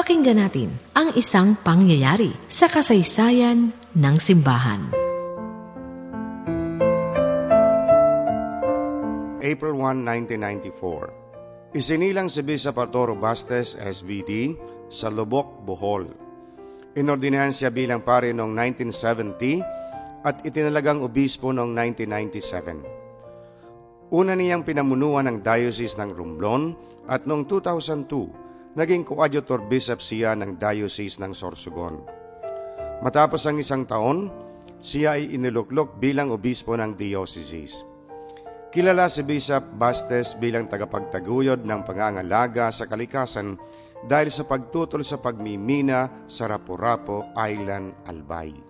Pakinggan natin ang isang pangyayari sa kasaysayan ng simbahan. April 1, 1994. Isinilang si Bishop Arturo Bastes, SVD, sa Lubok, Bohol. Inordinahan siya bilang pare noong 1970 at itinalagang obispo noong 1997. Una niyang pinamunuan ng Diocese ng Romblon at noong 2002 naging coadjutor bishop siya ng Diocese ng Sorsogon. Matapos ang isang taon, siya ay iniluklok bilang obispo ng diocese. Kilala si Bishop Bastes bilang tagapagtaguyod ng pangangalaga sa kalikasan dahil sa pagtutol sa pagmimina sa Rapo-Rapo Island, Albay.